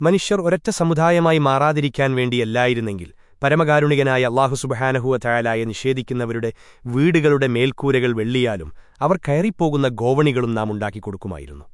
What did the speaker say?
മനുഷ്യർ ഒരൊറ്റ സമുദായമായി മാറാതിരിക്കാൻ വേണ്ടിയല്ലായിരുന്നെങ്കിൽ പരമകാരുണികനായ അള്ളാഹു സുബഹാനഹുവ തയാലായ നിഷേധിക്കുന്നവരുടെ വീടുകളുടെ മേൽക്കൂരകൾ വെള്ളിയാലും അവർ കയറിപ്പോകുന്ന ഗോവണികളും നാം ഉണ്ടാക്കിക്കൊടുക്കുമായിരുന്നു